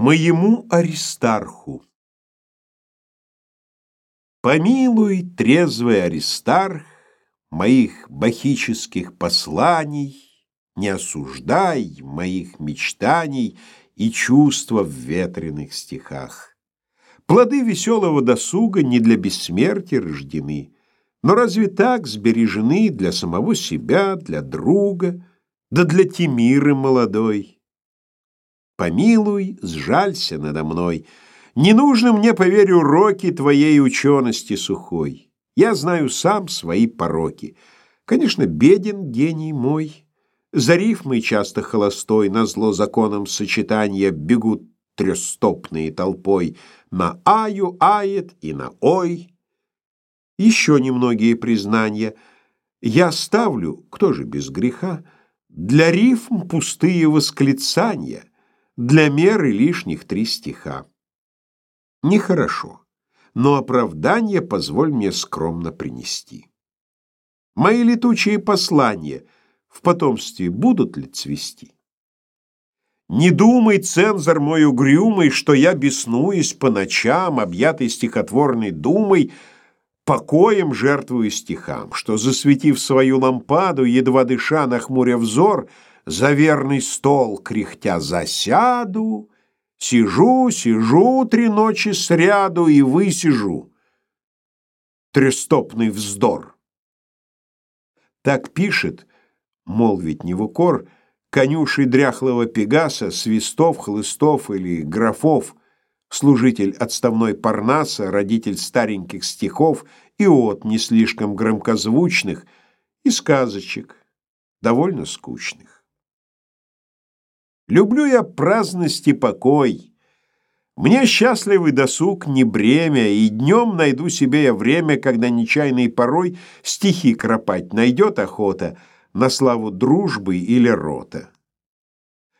Моему Аристарху Помилуй, трезвый Аристарх, Моих бахических посланий, Не осуждай моих мечтаний И чувства в ветреных стихах. Плоды веселого досуга Не для бессмертия рождены, Но разве так сбережены Для самого себя, для друга, Да для Тимиры молодой? Помилуй, сжалься надо мной. Не нужно мне, поверь, уроки твоей учености сухой. Я знаю сам свои пороки. Конечно, беден гений мой. За рифмой часто холостой, на зло законам сочетания бегут трёстопные толпой. На аю ает и на ой. Еще немногие признания. Я ставлю, кто же без греха, для рифм пустые восклицания — для меры лишних три стиха. Нехорошо, но оправдание позволь мне скромно принести. Мои летучие послания в потомстве будут ли цвести? Не думай, цензор мой угрюмый, что я беснуюсь по ночам, объятый стихотворной думой, покоем жертвую стихам, что, засветив свою лампаду, едва дыша, нахмуря взор, — за верный стол кряхтя засяду, Сижу, сижу три ночи сряду и высижу. Трестопный вздор. Так пишет, мол, ведь не в укор, конюшей дряхлого Пегаса, свистов, хлыстов или графов, служитель отставной Парнаса, родитель стареньких стихов и от не слишком громкозвучных, и сказочек, довольно скучных. Люблю я праздность и покой. Мне счастливый досуг не бремя, и днем найду себе я время, когда нечаянный порой стихи кропать найдет охота на славу дружбы или рота.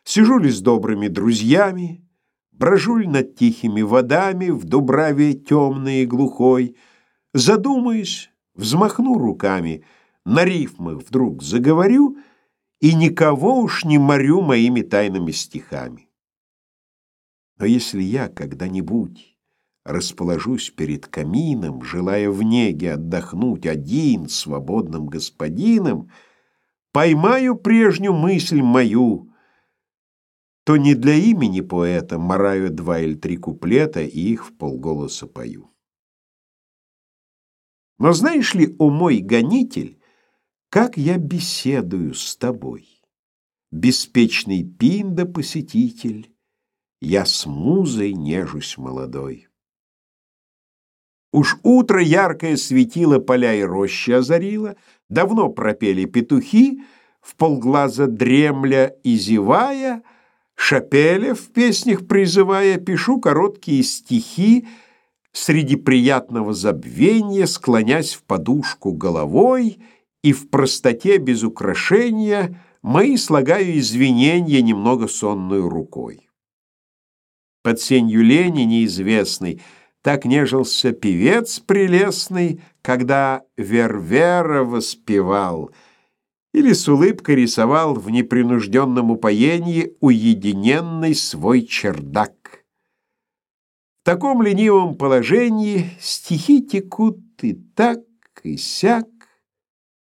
Сижу ли с добрыми друзьями, брожу ли над тихими водами в дубраве темной и глухой, задумаюсь, взмахну руками, на рифмах вдруг заговорю — и никого уж не морю моими тайными стихами. Но если я когда-нибудь расположусь перед камином, желая в неге отдохнуть один свободным господином, поймаю прежнюю мысль мою, то не для имени поэта мараю два или три куплета и их в полголоса пою. Но знаешь ли, о мой гонитель, как я беседую с тобой, Беспечный пинда-посетитель, Я с музой нежусь молодой. Уж утро яркое светило поля и рощи озарило, Давно пропели петухи, в полглаза дремля и зевая, Шапеля в песнях призывая, Пишу короткие стихи, Среди приятного забвения, Склонясь в подушку головой — и в простоте без украшения мои слагаю извинения немного сонную рукой. Под сенью лени неизвестной так нежился певец прелестный, когда Вервера воспевал или с улыбкой рисовал в непринужденном упоении уединенный свой чердак. В таком ленивом положении стихи текут и так, и сяк,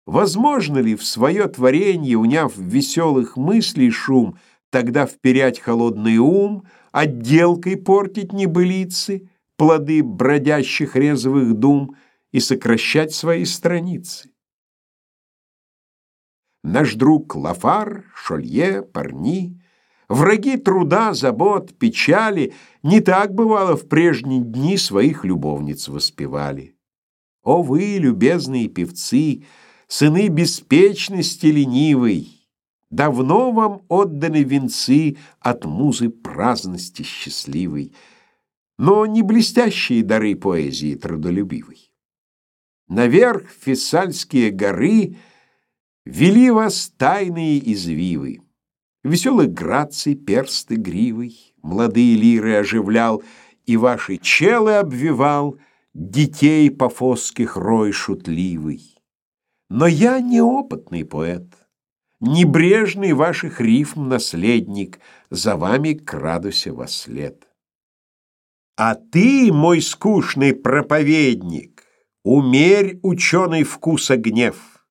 Возможно ли в свое творение, уняв веселых мыслей шум, тогда вперять холодный ум, отделкой портить небылицы, плоды бродящих резвых дум и сокращать свои страницы? Наш друг Лафар, Шолье, Парни, враги труда, забот, печали, не так бывало в прежние дни своих любовниц воспевали. О вы, любезные певцы, сыны беспечности ленивой, давно вам отданы венцы от музы праздности счастливой, но не блестящие дары поэзии трудолюбивой. Наверх Фессальские горы вели вас тайные извивы, веселых граций персты гривой, молодые лиры оживлял и ваши челы обвивал детей пафосских рой шутливый. Но я неопытный поэт, Небрежный ваших рифм наследник, За вами крадуся во след. А ты, мой скучный проповедник, Умерь ученый вкуса гнев.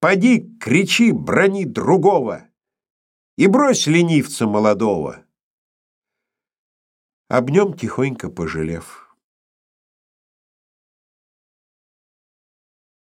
Поди, кричи, брони другого И брось ленивца молодого. Об нем тихонько пожалев.